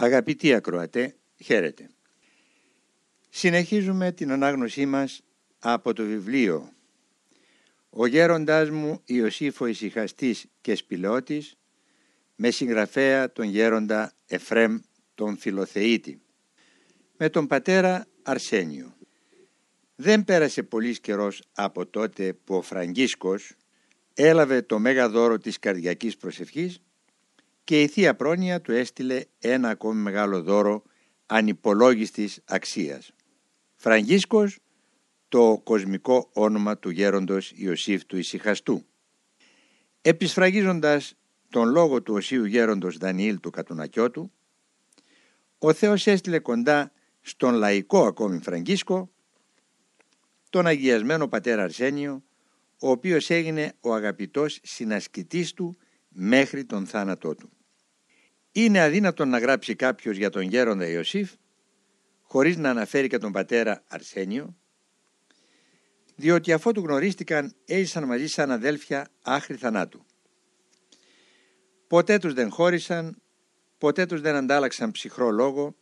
Αγαπητοί ακροατέ, χαίρετε. Συνεχίζουμε την ανάγνωσή μας από το βιβλίο «Ο γέροντάς μου Ιωσήφο Ισυχαστής και Σπηλαιώτης» με συγγραφέα τον γέροντα Εφρέμ τον Φιλοθεήτη με τον πατέρα Αρσένιο. Δεν πέρασε πολύς καιρός από τότε που ο Φραγκίσκος έλαβε το μέγα δώρο της καρδιακής προσευχής και η Θεία Πρόνοια του έστειλε ένα ακόμη μεγάλο δώρο ανυπολόγιστης αξίας. Φραγκίσκος, το κοσμικό όνομα του γέροντος Ιωσήφ του Ισυχαστού. Επισφραγίζοντας τον λόγο του Οσίου γέροντος Δανιήλ του Κατουνακιώτου, ο Θεός έστειλε κοντά στον λαϊκό ακόμη Φραγκίσκο τον αγιασμένο πατέρα Αρσένιο, ο οποίος έγινε ο αγαπητός συνασκητής του μέχρι τον θάνατό του. Είναι αδύνατον να γράψει κάποιος για τον γέροντα Ιωσήφ χωρίς να αναφέρει και τον πατέρα Αρσένιο διότι αφού του γνωρίστηκαν έζησαν μαζί σαν αδέλφια άχρη θανάτου. Ποτέ τους δεν χώρισαν, ποτέ τους δεν αντάλλαξαν ψυχρό λόγο,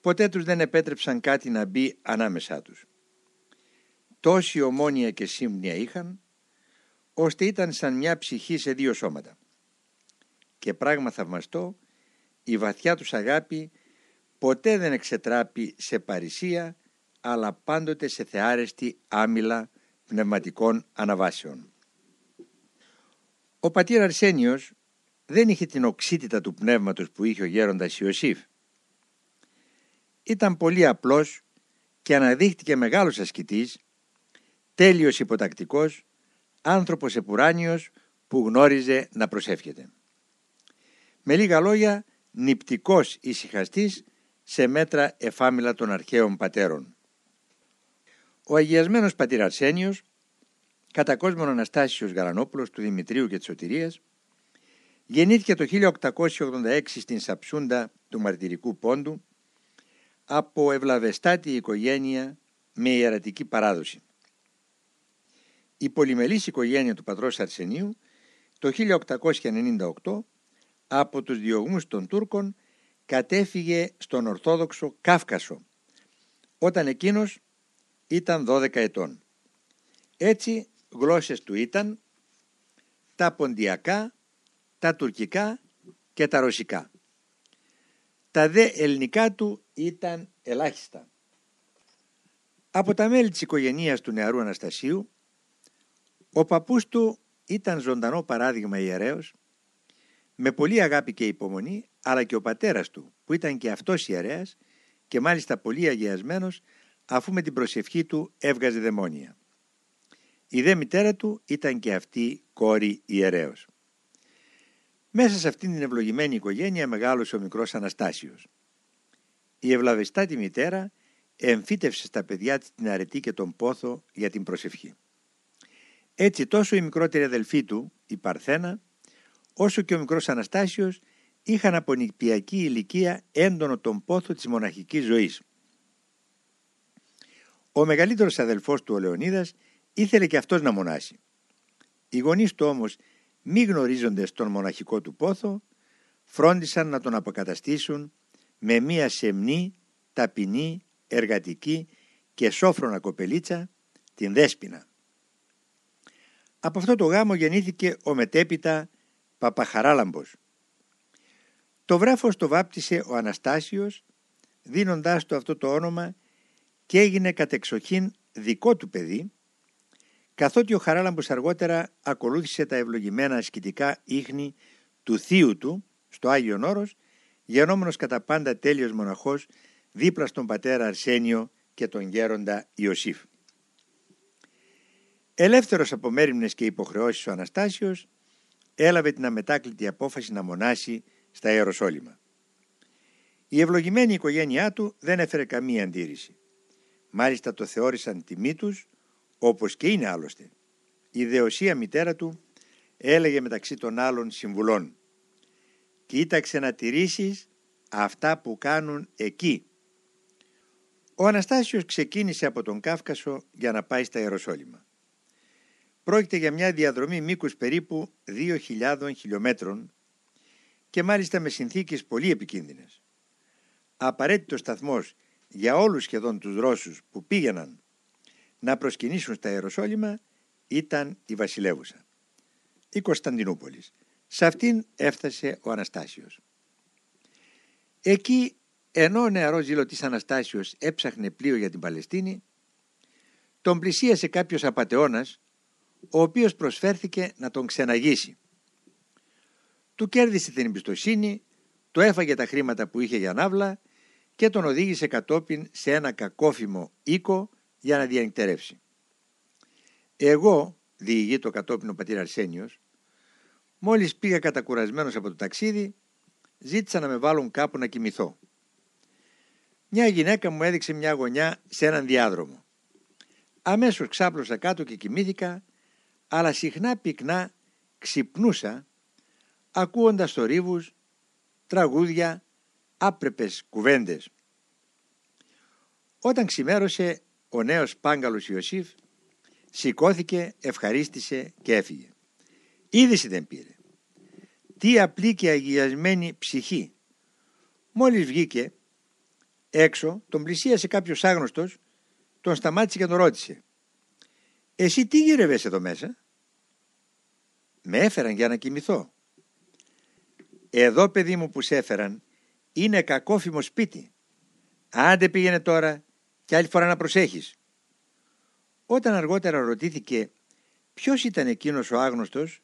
ποτέ τους δεν επέτρεψαν κάτι να μπει ανάμεσά τους. Τόση ομόνια και σύμπνοια είχαν, ώστε ήταν σαν μια ψυχή σε δύο σώματα και πράγμα θαυμαστό η βαθιά τους αγάπη ποτέ δεν εξετράπει σε παρησία αλλά πάντοτε σε θεάρεστη άμυλα πνευματικών αναβάσεων. Ο πατήρ Αρσένιος δεν είχε την οξύτητα του πνεύματος που είχε ο γέροντας Ιωσήφ. Ήταν πολύ απλός και αναδείχτηκε μεγάλος ασκητής, τέλειος υποτακτικός, άνθρωπος επουράνιος που γνώριζε να προσεύχεται. Με λίγα λόγια, νηπτικός ησυχαστής σε μέτρα εφάμιλα των αρχαίων πατέρων. Ο αγιασμένος πατήρ Αρσένιος, κατά κόσμον Αναστάσιος Γαλανόπουλος του Δημητρίου και της Σωτηρίας, γεννήθηκε το 1886 στην Σαψούντα του Μαρτυρικού Πόντου από ευλαβεστάτη οικογένεια με ιερατική παράδοση. Η πολυμελής οικογένεια του πατρός Αρσενίου το 1898 από τους διωγμούς των Τούρκων κατέφυγε στον Ορθόδοξο Κάφκασο όταν εκείνος ήταν 12 ετών. Έτσι γλώσσες του ήταν τα ποντιακά, τα τουρκικά και τα ρωσικά. Τα δε ελληνικά του ήταν ελάχιστα. Από τα μέλη της οικογένειας του νεαρού Αναστασίου, ο παππούς του ήταν ζωντανό παράδειγμα ιερέως με πολύ αγάπη και υπομονή, αλλά και ο πατέρας του, που ήταν και αυτός ιερέας και μάλιστα πολύ αγιασμένος, αφού με την προσευχή του έβγαζε δαιμόνια. Η δε μητέρα του ήταν και αυτή κόρη ιερέως. Μέσα σε αυτήν την ευλογημένη οικογένεια μεγάλωσε ο μικρός Αναστάσιος. Η ευλαβεστάτη μητέρα εμφύτευσε στα παιδιά της την αρετή και τον πόθο για την προσευχή. Έτσι τόσο η μικρότερη αδελφή του, η Παρθένα, όσο και ο μικρός Αναστάσιος είχαν από νηπιακή ηλικία έντονο τον πόθο της μοναχικής ζωής. Ο μεγαλύτερος αδελφός του ο Λεωνίδας ήθελε και αυτός να μονάσει. Οι γονείς του όμως μη γνωρίζοντες τον μοναχικό του πόθο φρόντισαν να τον αποκαταστήσουν με μία σεμνή, ταπεινή, εργατική και σόφρονα κοπελίτσα την Δέσποινα. Από αυτό το γάμο γεννήθηκε ο μετέπειτα Παπαχαράλαμπος. Το βράφος το βάπτισε ο Αναστάσιος δίνοντάς του αυτό το όνομα και έγινε κατεξοχήν δικό του παιδί καθότι ο Χαράλαμπος αργότερα ακολούθησε τα ευλογημένα ασκητικά ίχνη του θείου του στο Άγιον Όρος γενόμενος κατά πάντα τέλειος μοναχός δίπλα στον πατέρα Αρσένιο και τον γέροντα Ιωσήφ. Ελεύθερος από μέρημνες και υποχρεώσεις ο Αναστάσιος έλαβε την αμετάκλητη απόφαση να μονάσει στα Ιεροσόλυμα. Η ευλογημένη οικογένειά του δεν έφερε καμία αντίρρηση. Μάλιστα το θεώρησαν τιμή τους, όπως και είναι άλλωστε. Η δεωσία μητέρα του έλεγε μεταξύ των άλλων συμβουλών «Κοίταξε να τηρήσεις αυτά που κάνουν εκεί». Ο Αναστάσιος ξεκίνησε από τον Κάφκασο για να πάει στα Ιεροσόλυμα. Πρόκειται για μια διαδρομή μήκους περίπου 2.000 χιλιόμετρων και μάλιστα με συνθήκες πολύ επικίνδυνες. απαραίτητος σταθμός για όλους σχεδόν τους Ρώσους που πήγαιναν να προσκυνήσουν στα Ιεροσόλυμα ήταν η βασιλεύουσα, η Κωνσταντινούπολης. Σε αυτήν έφτασε ο Αναστάσιος. Εκεί, ενώ ο νεαρός ζήλωτης Αναστάσιος έψαχνε πλοίο για την Παλαιστίνη, τον πλησίασε κάποιος απατεώνας, ο οποίος προσφέρθηκε να τον ξεναγήσει. Του κέρδισε την εμπιστοσύνη, του έφαγε τα χρήματα που είχε για ναύλα και τον οδήγησε κατόπιν σε ένα κακόφημο οίκο για να διανυκτερεύσει. Εγώ, διηγεί το κατόπιν ο πατήρ Αρσένιος, μόλις πήγα κατακουρασμένος από το ταξίδι, ζήτησα να με βάλουν κάπου να κοιμηθώ. Μια γυναίκα μου έδειξε μια γωνιά σε έναν διάδρομο. Αμέσως ξάπλωσα κάτω και κοιμήθηκα, αλλά συχνά πυκνά ξυπνούσα, ακούοντας θορύβους, τραγούδια, άπρεπες κουβέντες. Όταν ξημέρωσε ο νέος Πάγκαλος Ιωσήφ σηκώθηκε, ευχαρίστησε και έφυγε. Είδηση δεν πήρε. Τι απλή και αγιασμένη ψυχή. Μόλις βγήκε έξω, τον πλησίασε κάποιος άγνωστος, τον σταμάτησε και τον ρώτησε. Εσύ τι γύρευες εδώ μέσα; Με έφεραν για να κοιμηθώ. Εδώ παιδί μου που σε έφεραν είναι κακόφημο σπίτι. Άντε πήγαινε τώρα και άλλη φορά να προσέχεις. Όταν αργότερα ρωτήθηκε ποιος ήταν εκείνος ο άγνωστος,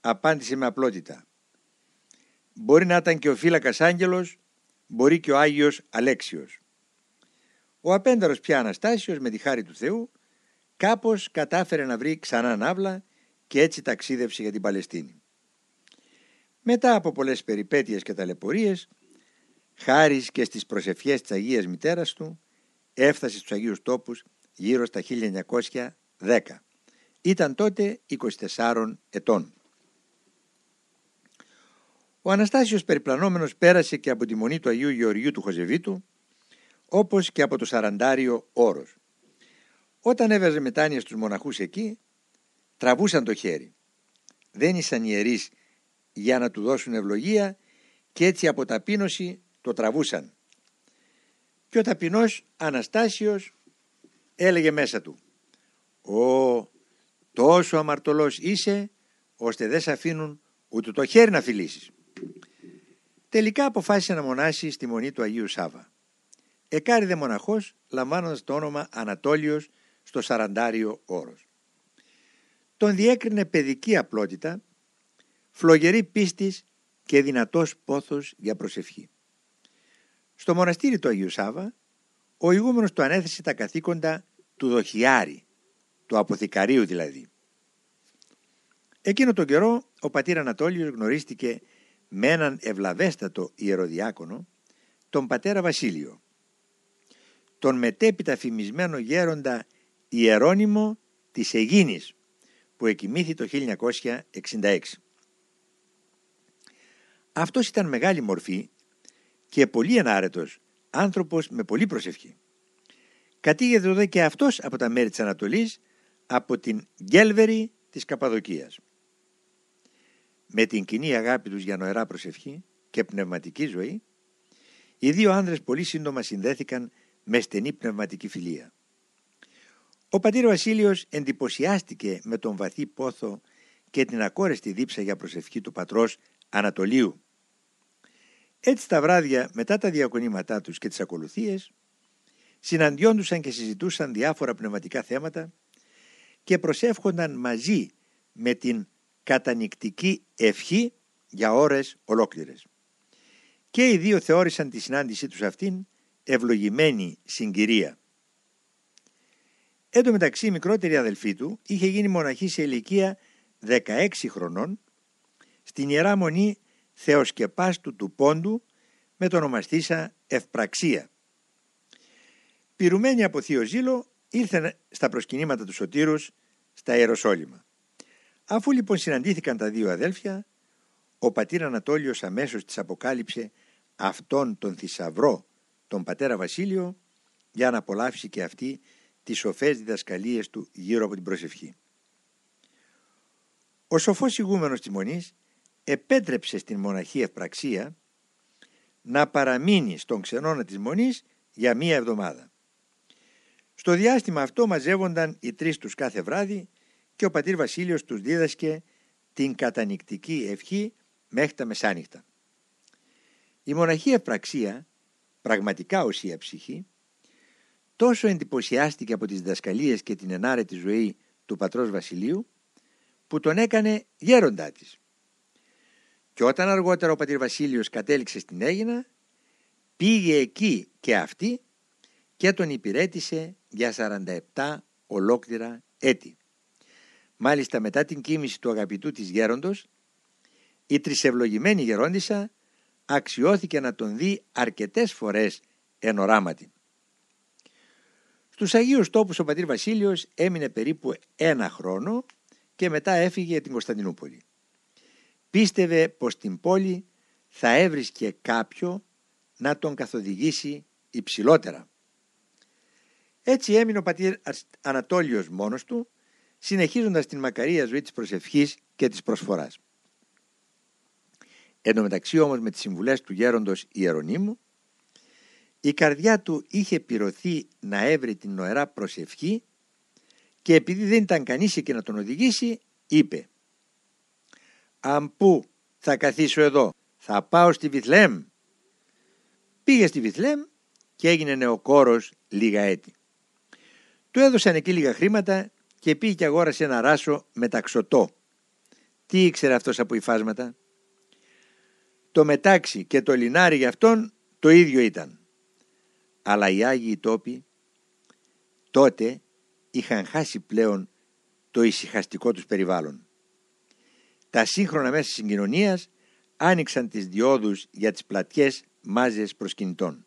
απάντησε με απλότητα. Μπορεί να ήταν και ο φύλακας Άγγελος, μπορεί και ο Άγιος Αλέξιος. Ο απένταρος πια Αναστάσιος με τη χάρη του Θεού κάπως κατάφερε να βρει ξανά ναύλα και έτσι ταξίδευσε για την Παλαιστίνη. Μετά από πολλές περιπέτειες και ταλαιπωρίες, χάρης και στις προσευχές της Αγίας Μητέρας του, έφτασε στους Αγίους Τόπους γύρω στα 1910. Ήταν τότε 24 ετών. Ο Αναστάσιος περιπλανόμενος πέρασε και από τη μονή του Αγίου Γεωργίου του Χοζεβίτου, όπως και από το Σαραντάριο Όρος. Όταν έβαζε μετάνοια στους μοναχούς εκεί, τραβούσαν το χέρι. Δεν ήσαν ιερείς για να του δώσουν ευλογία και έτσι από ταπείνωση το τραβούσαν. Και ο ταπεινός Αναστάσιος έλεγε μέσα του «Ω, τόσο αμαρτωλός είσαι, ώστε δεν σε αφήνουν ούτε το χέρι να φιλήσεις». Τελικά αποφάσισε να μονάσει στη μονή του Αγίου Σάβα. Εκάριδε μοναχός λαμβάνοντας το όνομα Ανατόλιος στο Σαραντάριο όρος. Τον διέκρινε παιδική απλότητα, φλογερή πίστης και δυνατός πόθος για προσευχή. Στο μοναστήρι του Αγίου Σάβα, ο ηγούμενος του ανέθεσε τα καθήκοντα του δοχιάρη, του αποθηκαρίου δηλαδή. Εκείνο τον καιρό ο πατήρ Ανατόλιος γνωρίστηκε με έναν ευλαβέστατο ιεροδιάκονο, τον πατέρα Βασίλειο, τον μετέπειτα φημισμένο γέροντα Ιερώνυμο της Αιγίνης, που εκοιμήθη το 1966. Αυτός ήταν μεγάλη μορφή και πολύ ενάρετος, άνθρωπος με πολύ προσευχή. Κατήγεται δε και αυτός από τα μέρη της Ανατολής, από την Γκέλβερη της Καπαδοκίας. Με την κοινή αγάπη τους για νοερά προσευχή και πνευματική ζωή, οι δύο άνδρες πολύ σύντομα συνδέθηκαν με στενή πνευματική φιλία. Ο πατήρ Βασίλειος εντυπωσιάστηκε με τον βαθύ πόθο και την ακόρεστη δίψα για προσευχή του πατρός Ανατολίου. Έτσι τα βράδια μετά τα διακονήματά τους και τις ακολουθίες συναντιόντουσαν και συζητούσαν διάφορα πνευματικά θέματα και προσεύχονταν μαζί με την κατανικτική ευχή για ώρες ολόκληρες. Και οι δύο θεώρησαν τη συνάντησή τους αυτήν ευλογημένη συγκυρία. Εν τω μεταξύ η μικρότερη αδελφή του είχε γίνει μοναχή σε ηλικία 16 χρονών στην Ιερά Μονή Θεοσκεπάστου του Πόντου με τον ονομαστήσα Ευπραξία. Πυρουμένη από θείο ζήλο ήρθε στα προσκυνήματα του Σωτήρους στα Ιεροσόλυμα. Αφού λοιπόν συναντήθηκαν τα δύο αδέλφια, ο πατήρ Ανατόλιος αμέσως της αποκάλυψε αυτόν τον θησαυρό, τον πατέρα Βασίλειο, για να απολαύσει και αυτή τις σοφές διδασκαλίες του γύρω από την προσευχή. Ο σοφός ηγούμενος της Μονής επέτρεψε στην μοναχή ευπραξία να παραμείνει στον ξενώνα της Μονής για μία εβδομάδα. Στο διάστημα αυτό μαζεύονταν οι τρεις τους κάθε βράδυ και ο πατήρ Βασίλειος τους δίδασκε την κατανικτική ευχή μέχρι τα μεσάνυχτα. Η μοναχή ευπραξία, πραγματικά οσία ψυχή, τόσο εντυπωσιάστηκε από τις διδασκαλίες και την ενάρετη ζωή του πατρός Βασιλείου, που τον έκανε γέροντά της. Και όταν αργότερα ο πατήρ Βασίλειος κατέληξε στην Έγινα, πήγε εκεί και αυτή και τον υπηρέτησε για 47 ολόκληρα έτη. Μάλιστα μετά την κοίμηση του αγαπητού της γέροντος, η τρισευλογημένη γερόντισσα αξιώθηκε να τον δει αρκετές φορές εν οράματι. Στους Αγίους Τόπους ο πατήρ Βασίλειος έμεινε περίπου ένα χρόνο και μετά έφυγε για την Κωνσταντινούπολη. Πίστευε πως την πόλη θα έβρισκε κάποιο να τον καθοδηγήσει υψηλότερα. Έτσι έμεινε ο πατήρ Ανατόλιος μόνος του, συνεχίζοντας την μακαρία ζωή της προσευχής και της προσφοράς. Εν τω μεταξύ όμως με τις συμβουλές του γέροντος Ιερονίμου, η καρδιά του είχε πυρωθεί να έβρει την νοερά προσευχή και επειδή δεν ήταν κανείς εκεί να τον οδηγήσει, είπε «Αν πού θα καθίσω εδώ, θα πάω στη Βιθλέμ». Πήγε στη Βιθλέμ και έγινε νεοκόρος λίγα έτη. Του έδωσαν εκεί λίγα χρήματα και πήγε και αγόρασε ένα ράσο μεταξωτό. Τι ήξερε αυτός από υφάσματα; Το μετάξι και το λινάρι για αυτόν το ίδιο ήταν. Αλλά οι Άγιοι τόποι τότε είχαν χάσει πλέον το ησυχαστικό τους περιβάλλον. Τα σύγχρονα μέσα συγκοινωνίας άνοιξαν τις διόδους για τις πλατιές μάζες προσκυνητών.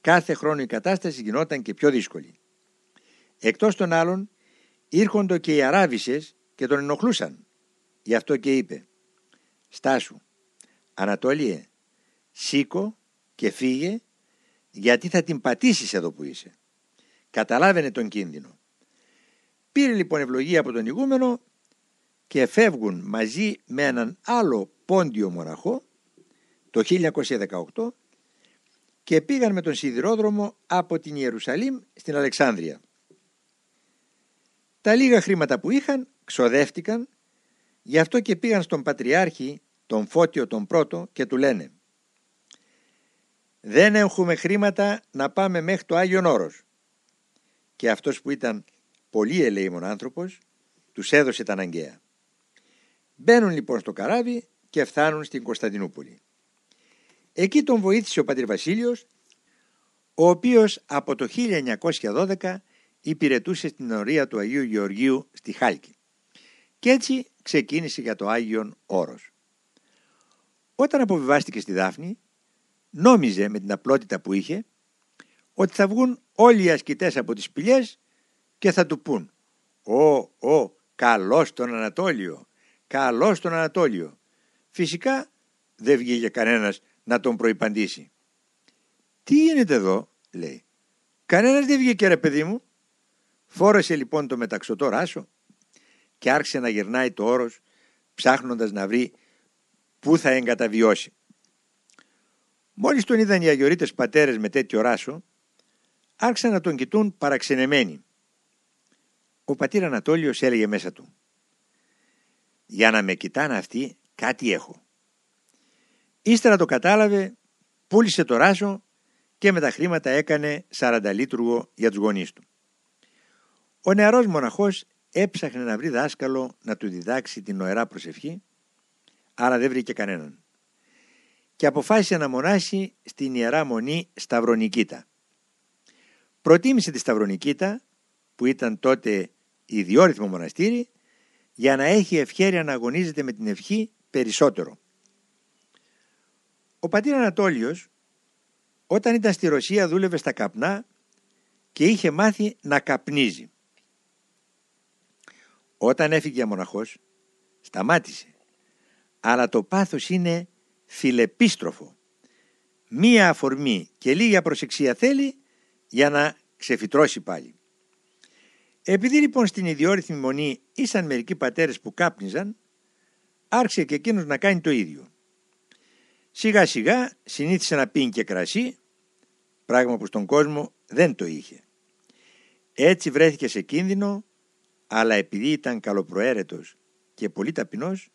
Κάθε χρόνο η κατάσταση γινόταν και πιο δύσκολη. Εκτός των άλλων ήρχοντο και οι Αράβισσες και τον ενοχλούσαν. Γι' αυτό και είπε «Στάσου, Ανατόλιε, σήκω και φύγε γιατί θα την πατήσεις εδώ που είσαι». Καταλάβαινε τον κίνδυνο. Πήρε λοιπόν ευλογία από τον ηγούμενο και φεύγουν μαζί με έναν άλλο πόντιο μοναχό το 1918 και πήγαν με τον σιδηρόδρομο από την Ιερουσαλήμ στην Αλεξάνδρεια. Τα λίγα χρήματα που είχαν ξοδεύτηκαν, γι' αυτό και πήγαν στον Πατριάρχη, τον Φώτιο τον πρώτο και του λένε «Δεν έχουμε χρήματα να πάμε μέχρι το Άγιον Όρος». Και αυτός που ήταν πολύ ελεήμων άνθρωπος, τους έδωσε τα αναγκαία. Μπαίνουν λοιπόν στο καράβι και φτάνουν στην Κωνσταντινούπολη. Εκεί τον βοήθησε ο πατήρ Βασίλειος, ο οποίος από το 1912 υπηρετούσε στην ορία του Αγίου Γεωργίου στη Χάλκη. Και έτσι ξεκίνησε για το Άγιον Όρος. Όταν αποβιβάστηκε στη Δάφνη, νόμιζε με την απλότητα που είχε ότι θα βγουν όλοι οι ασκητές από τις σπηλιές και θα του πούν «Ω, ω, καλός τον Ανατόλιο, καλός τον Ανατόλιο». Φυσικά δεν βγήκε κανένας να τον προϋπαντήσει. «Τι γίνεται εδώ» λέει. «Κανένας δεν βγήκε ρε παιδί μου». Φόρεσε λοιπόν το μεταξωτό ράσο και άρχισε να γυρνάει το όρος ψάχνοντας να βρει πού θα εγκαταβιώσει. Μόλις τον είδαν οι αγιορείτες πατέρες με τέτοιο ράσο άρχισαν να τον κοιτούν παραξενεμένοι. Ο πατήρ Ανατόλιος έλεγε μέσα του «Για να με κοιτάνε αυτοί κάτι έχω». Ύστερα το κατάλαβε, πούλησε το ράσο και με τα χρήματα έκανε σαρανταλίτουργο για τους γονείς του. Ο νεαρός μοναχός έψαχνε να βρει δάσκαλο να του διδάξει την νοερά προσευχή, αλλά δεν βρήκε κανέναν. Και αποφάσισε να μονάσει στην Ιερά Μονή Σταυρονικήτα. Προτίμησε τη Σταυρονικήτα, που ήταν τότε ιδιόρυθμο μοναστήρι, για να έχει ευχαίρεια να αγωνίζεται με την ευχή περισσότερο. Ο πατήρ Ανατόλιος, όταν ήταν στη Ρωσία δούλευε στα καπνά και είχε μάθει να καπνίζει. Όταν έφυγε για μοναχός, σταμάτησε. Αλλά το πάθος είναι φιλεπίστροφο. Μία αφορμή και λίγα προσεξία θέλει για να ξεφυτρώσει πάλι. Επειδή λοιπόν στην ιδιόρυθμη μονή ήσαν μερικοί πατέρες που κάπνιζαν, άρχισε και εκείνος να κάνει το ίδιο. Σιγά σιγά συνήθισε να πίνει και κρασί, πράγμα που στον κόσμο δεν το είχε. Έτσι βρέθηκε σε κίνδυνο, αλλά επειδή ήταν καλοπροαίρετος και πολύ ταπεινός,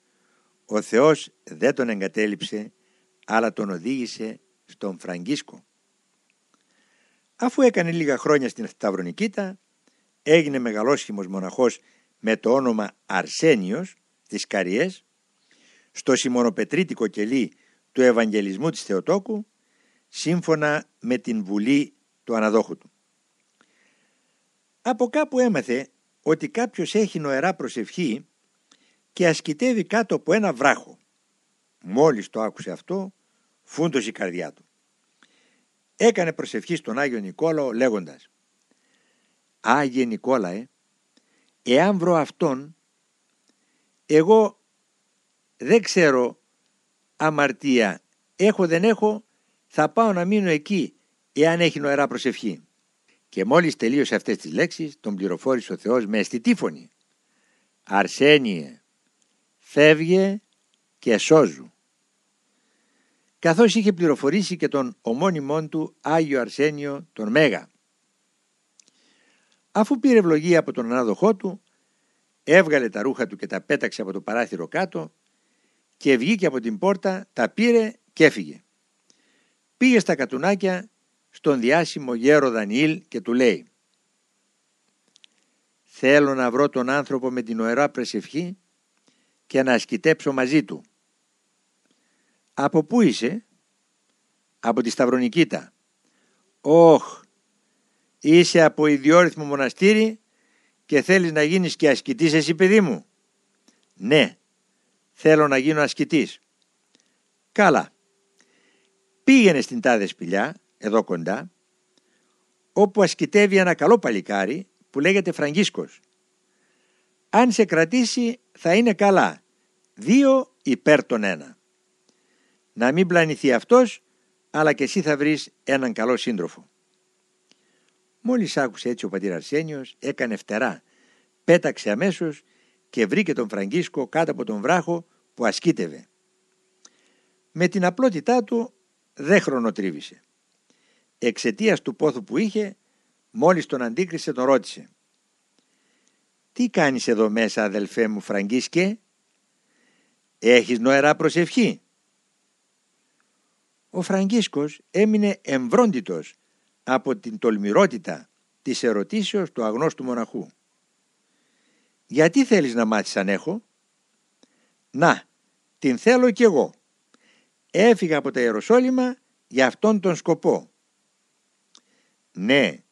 ο Θεός δεν τον εγκατέλειψε, αλλά τον οδήγησε στον Φραγκίσκο. Αφού έκανε λίγα χρόνια στην Σταυρονικήτα, έγινε μεγαλόσχημος μοναχός με το όνομα Αρσένιος της Καριές, στο Σιμωνοπετρίτικο κελί του Ευαγγελισμού της Θεοτόκου, σύμφωνα με την βουλή του αναδόχου του. Από κάπου έμαθε ότι κάποιος έχει νοερά προσευχή και ασκητεύει κάτω από ένα βράχο. Μόλις το άκουσε αυτό, φούντωσε η καρδιά του. Έκανε προσευχή στον Άγιο Νικόλαο λέγοντας «Άγιε Νικόλαε, εάν βρω αυτόν, εγώ δεν ξέρω αμαρτία, έχω δεν έχω, θα πάω να μείνω εκεί, εάν έχει νοερά προσευχή». Και μόλις τελείωσε αυτές τις λέξεις, τον πληροφόρησε ο Θεός με αισθητή φωνή. «Αρσένιε, φεύγε και σώζου» καθώς είχε πληροφορήσει και τον ομώνυμόν του Άγιο Αρσένιο τον Μέγα. Αφού πήρε ευλογία από τον ανάδοχό του, έβγαλε τα ρούχα του και τα πέταξε από το παράθυρο κάτω και βγήκε από την πόρτα, τα πήρε και έφυγε. Πήγε στα κατουνάκια στον διάσημο γέρο Δανιήλ και του λέει «Θέλω να βρω τον άνθρωπο με την οερά πρεσευχή και να ασκητέψω μαζί του». «Από πού είσαι» «Από τη Σταυρονικήτα». «Όχ, είσαι από ιδιόρυθμο μοναστήρι και θέλεις να γίνεις και ασκητής εσύ παιδί μου» «Ναι, θέλω να γίνω ασκητής». «Καλά, πήγαινε στην τάδε σπηλιά, εδώ κοντά, όπου ασκητεύει ένα καλό παλικάρι που λέγεται Φραγκίσκος. Αν σε κρατήσει θα είναι καλά, δύο υπέρ τον ένα να μην πλανηθεί αυτός, αλλά και εσύ θα βρεις έναν καλό σύντροφο. Μόλις άκουσε έτσι ο πατήρ Αρσένιος, έκανε φτερά, πέταξε αμέσως και βρήκε τον Φραγκίσκο κάτω από τον βράχο που ασκήτευε. Με την απλότητά του δεν χρονοτρίβησε. Εξαιτίας του πόθου που είχε, μόλις τον αντίκρισε τον ρώτησε. «Τι κάνεις εδώ μέσα αδελφέ μου Φραγκίσκε» «Έχεις νοερά προσευχή» ο Φραγκίσκος έμεινε εμβρόντιτος από την τολμηρότητα της ερωτήσεως του αγνώστου μοναχού. «Γιατί θέλεις να μάθεις αν έχω» «Να, την θέλω κι εγώ. Έφυγα από τα Ιεροσόλυμα για αυτόν τον σκοπό». «Ναι,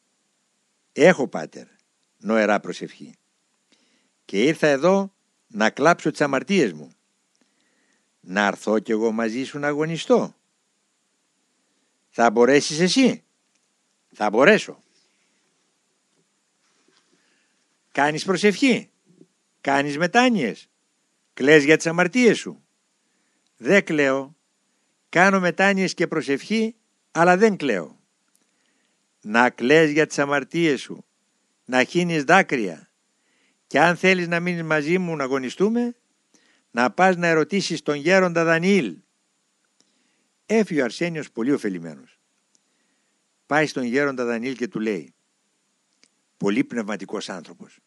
έχω πάτερ, νοερά προσευχή. Και ήρθα εδώ να κλάψω τις αμαρτίες μου. Να έρθω κι εγώ μαζί σου να αγωνιστώ. Θα μπορέσεις εσύ. Θα μπορέσω. Κάνεις προσευχή. Κάνεις μετάνοιες. Κλαις για τις αμαρτίες σου. Δεν κλαίω. Κάνω μετάνοιες και προσευχή, αλλά δεν κλαίω. Να κλαις για τις αμαρτίες σου. Να χύνεις δάκρυα. Και αν θέλεις να μείνεις μαζί μου να αγωνιστούμε, να πας να ερωτήσεις τον γέροντα Δανιήλ Έφυγε ο Αρσένιος πολύ ωφελημένος. Πάει στον γέροντα Δανίλ και του λέει «Πολύ πνευματικός άνθρωπος.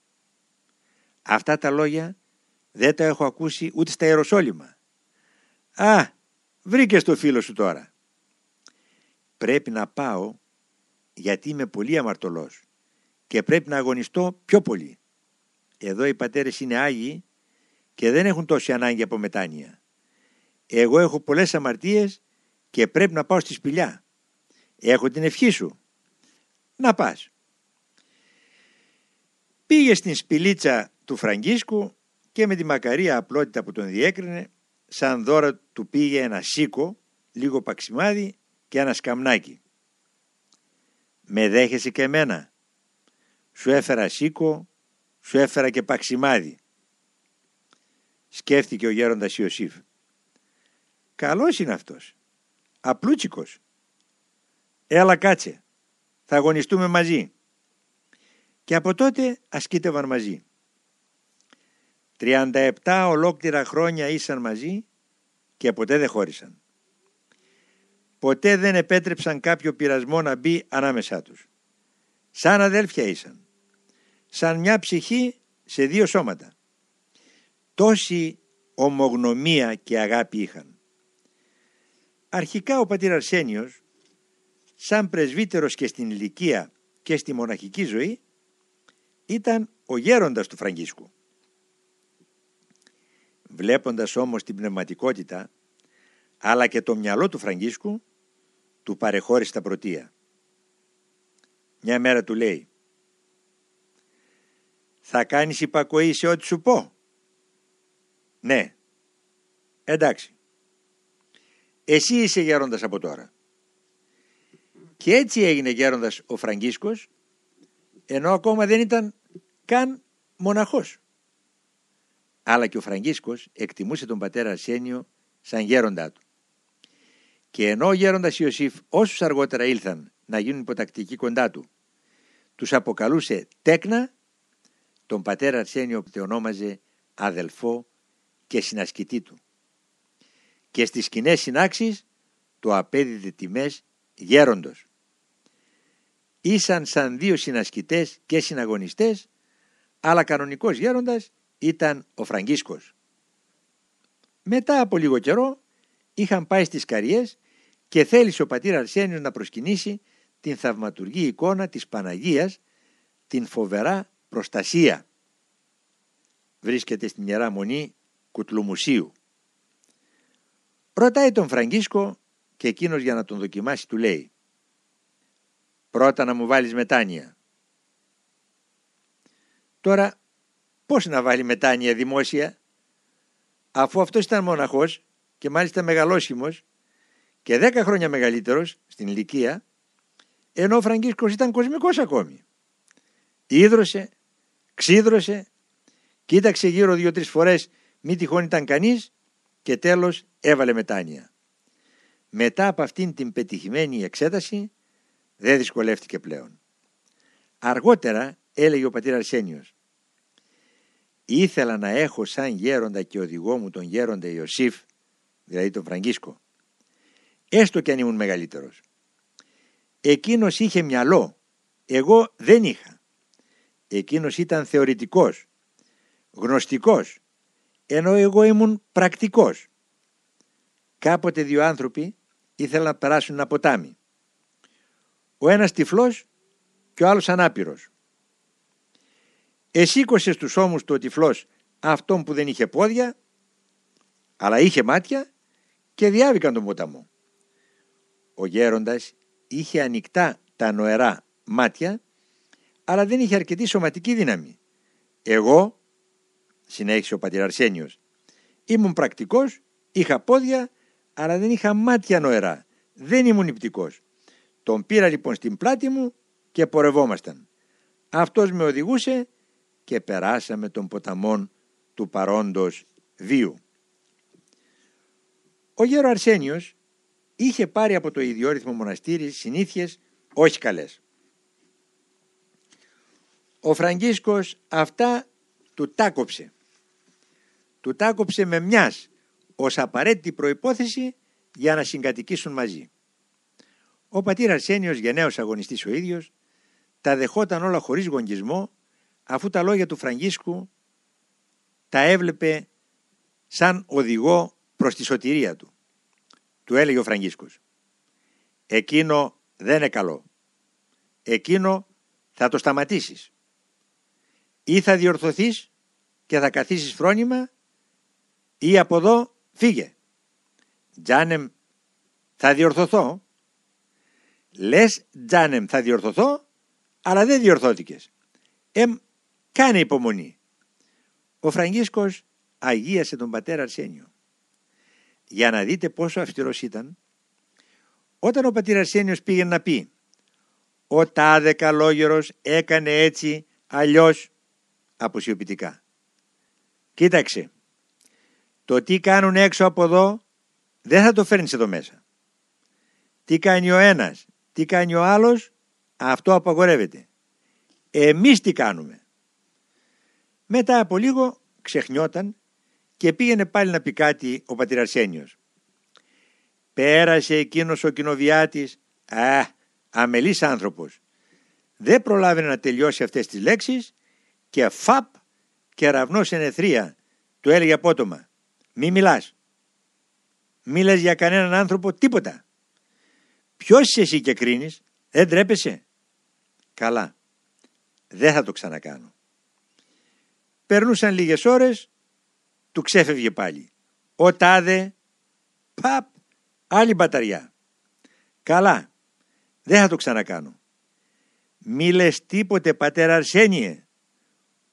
Αυτά τα λόγια δεν τα έχω ακούσει ούτε στα Ιεροσόλυμα. Α, βρήκες το φίλο σου τώρα. Πρέπει να πάω γιατί είμαι πολύ αμαρτωλός και πρέπει να αγωνιστώ πιο πολύ. Εδώ οι πατέρες είναι Άγιοι και δεν έχουν τόση ανάγκη από μετάνοια. Εγώ έχω πολλές αμαρτίες και πρέπει να πάω στη σπηλιά. Έχω την ευχή σου. Να πας. Πήγε στην σπηλίτσα του Φραγκίσκου και με τη μακαρία απλότητα που τον διέκρινε σαν δώρα του πήγε ένα σίκο, λίγο παξιμάδι και ένα σκαμνάκι. «Με δέχεσαι και εμένα. Σου έφερα σίκο, σου έφερα και παξιμάδι». Σκέφτηκε ο γέροντας Ιωσήφ. «Καλός είναι αυτός απλούτσικος. Έλα κάτσε, θα αγωνιστούμε μαζί. Και από τότε ασκήτευαν μαζί. 37 ολόκληρα χρόνια ήσαν μαζί και ποτέ δεν χώρισαν. ποτέ δεν επέτρεψαν κάποιο πειρασμό να μπει ανάμεσά τους. Σαν αδέλφια ήσαν. Σαν μια ψυχή σε δύο σώματα. Τόση ομογνωμία και αγάπη είχαν. Αρχικά ο πατήρ Αρσένιος, σαν πρεσβύτερος και στην ηλικία και στη μοναχική ζωή, ήταν ο γέροντας του Φραγκίσκου. Βλέποντας όμως την πνευματικότητα αλλά και το μυαλό του Φραγκίσκου του παρεχώρησε τα πρωτεία. Μια μέρα του λέει «Θα κάνεις υπακοή σε ό,τι σου πω» «Ναι». «Εντάξει». «Εσύ είσαι γέροντας από τώρα». Και έτσι έγινε γέροντας ο Φραγκίσκος ενώ ακόμα δεν ήταν καν μοναχός. Αλλά και ο Φραγκίσκος εκτιμούσε τον πατέρα Αρσένιο σαν γέροντά του. Και ενώ ο γέροντας Ιωσήφ όσους αργότερα ήλθαν να γίνουν υποτακτικοί κοντά του, τους αποκαλούσε τέκνα, τον πατέρα Αρσένιο το ονόμαζε αδελφό και συνασκητή του. Και στις κοινέ συνάξεις το απέδιδε τιμές γέροντος. Ήσαν σαν δύο συνασκητές και συναγωνιστές, αλλά κανονικός γέροντας ήταν ο Φραγκίσκος. Μετά από λίγο καιρό είχαν πάει στις Καριές και θέλησε ο πατήρ Αρσένιος να προσκυνήσει την θαυματουργή εικόνα της Παναγίας, την φοβερά προστασία. Βρίσκεται στην Ιερά Μονή Κουτλουμουσίου. Ρωτάει τον Φραγκίσκο και εκείνος για να τον δοκιμάσει του λέει «Πρώτα να μου βάλεις μετάνοια». Τώρα πώς να βάλει μετάνοια δημόσια αφού αυτός ήταν μοναχός και μάλιστα μεγαλόσχημος και δέκα χρόνια μεγαλύτερος στην ηλικία ενώ ο Φραγκίσκος ήταν κοσμικός ακόμη. Ήδρωσε, ξύδρωσε, κοίταξε γύρω δύο-τρεις φορές μη τυχόν ήταν κανείς και τέλος έβαλε μετάνοια. Μετά από αυτήν την πετυχημένη εξέταση δεν δυσκολεύτηκε πλέον. Αργότερα έλεγε ο πατήρ Αρσένιος «Ήθελα να έχω σαν γέροντα και οδηγό μου τον γέροντα Ιωσήφ, δηλαδή τον Φραγκίσκο έστω και αν ήμουν μεγαλύτερος. Εκείνος είχε μυαλό, εγώ δεν είχα. Εκείνος ήταν θεωρητικός, γνωστικός, ενώ εγώ ήμουν πρακτικός. Κάποτε δύο άνθρωποι ήθελαν να περάσουν ένα ποτάμι. Ο ένας τυφλός και ο άλλος ανάπηρος. Εσήκωσε στους ώμους του ο τυφλός αυτόν που δεν είχε πόδια, αλλά είχε μάτια και διάβηκαν τον ποταμό ο γέροντας είχε ανοιχτά τα νοερά μάτια αλλά δεν είχε αρκετή σωματική δύναμη. Εγώ, συνέχισε ο πατήρ Αρσένιος, ήμουν πρακτικός, είχα πόδια αλλά δεν είχα μάτια νοερά, δεν ήμουν υπτικός. Τον πήρα λοιπόν στην πλάτη μου και πορευόμασταν. Αυτός με οδηγούσε και περάσαμε τον ποταμόν του παρόντος βίου. Ο γέρος Αρσένιος είχε πάρει από το ιδιόρυθμο μοναστήρι συνήθειες όχι καλές. Ο Φραγκίσκος αυτά του τάκοψε. Του τάκοψε με μιας ως απαραίτητη προϋπόθεση για να συγκατοικήσουν μαζί. Ο πατήρ Αρσένιος γενναίος αγωνιστής ο ίδιος τα δεχόταν όλα χωρίς γονγκισμό αφού τα λόγια του Φραγκίσκου τα έβλεπε σαν οδηγό προς τη σωτηρία του του έλεγε ο Φραγκίσκος. Εκείνο δεν είναι καλό. Εκείνο θα το σταματήσεις. Ή θα διορθωθείς και θα καθίσεις φρόνημα ή από εδώ φύγε. Τζάνεμ θα διορθωθώ. Λες Τζάνεμ θα διορθωθώ αλλά δεν διορθώθηκες. Εμ κάνε υπομονή. Ο Φραγκίσκος αγίασε τον πατέρα Αρσένιο για να δείτε πόσο αυστηρός ήταν, όταν ο πατήρ Αρσένιος πήγε να πει «Ο τάδε καλόγερος έκανε έτσι, αλλιώς» αποσιοποιητικά. Κοίταξε, το τι κάνουν έξω από εδώ δεν θα το φέρνεις εδώ μέσα. Τι κάνει ο ένας, τι κάνει ο άλλος, αυτό απαγορεύεται. Εμείς τι κάνουμε. Μετά από λίγο ξεχνιόταν και πήγαινε πάλι να πει κάτι ο πατήρ Αρσένιος. Πέρασε εκείνος ο κοινοβιάτης, α, αμελής άνθρωπος. Δεν προλάβαινε να τελειώσει αυτές τις λέξεις και φαπ κεραυνός εν εθρία. Του έλεγε απότομα, μη μιλάς. Μη λες για κανέναν άνθρωπο τίποτα. Ποιος είσαι εσύ και κρίνεις, δεν τρέπεσαι. Καλά, δεν θα το ξανακάνω. Περνούσαν λίγες ώρες, του ξέφευγε πάλι. Ο τάδε, παπ, άλλη μπαταριά. Καλά, δεν θα το ξανακάνω. Μη λες τίποτε πατέρα Αρσένιε.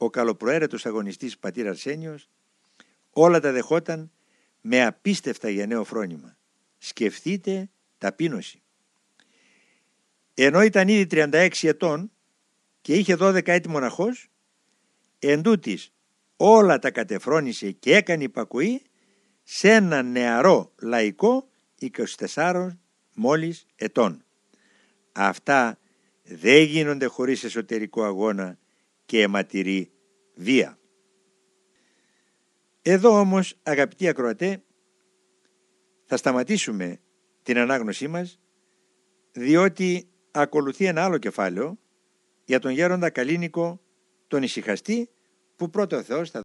Ο καλοπροαίρετος αγωνιστής πατήρ Αρσένιος όλα τα δεχόταν με απίστευτα γενναίο φρόνημα. Σκεφτείτε ταπείνωση. Ενώ ήταν ήδη 36 ετών και είχε 12 έτη μοναχός, εντούτοις όλα τα κατεφρόνησε και έκανε υπακοή σε ένα νεαρό λαϊκό 24 μόλις ετών. Αυτά δεν γίνονται χωρίς εσωτερικό αγώνα και αιματηρή βία. Εδώ όμως αγαπητοί ακροατέ θα σταματήσουμε την ανάγνωσή μας διότι ακολουθεί ένα άλλο κεφάλαιο για τον γέροντα Καλίνικο τον ησυχαστή που πρώτο ο Θεός θα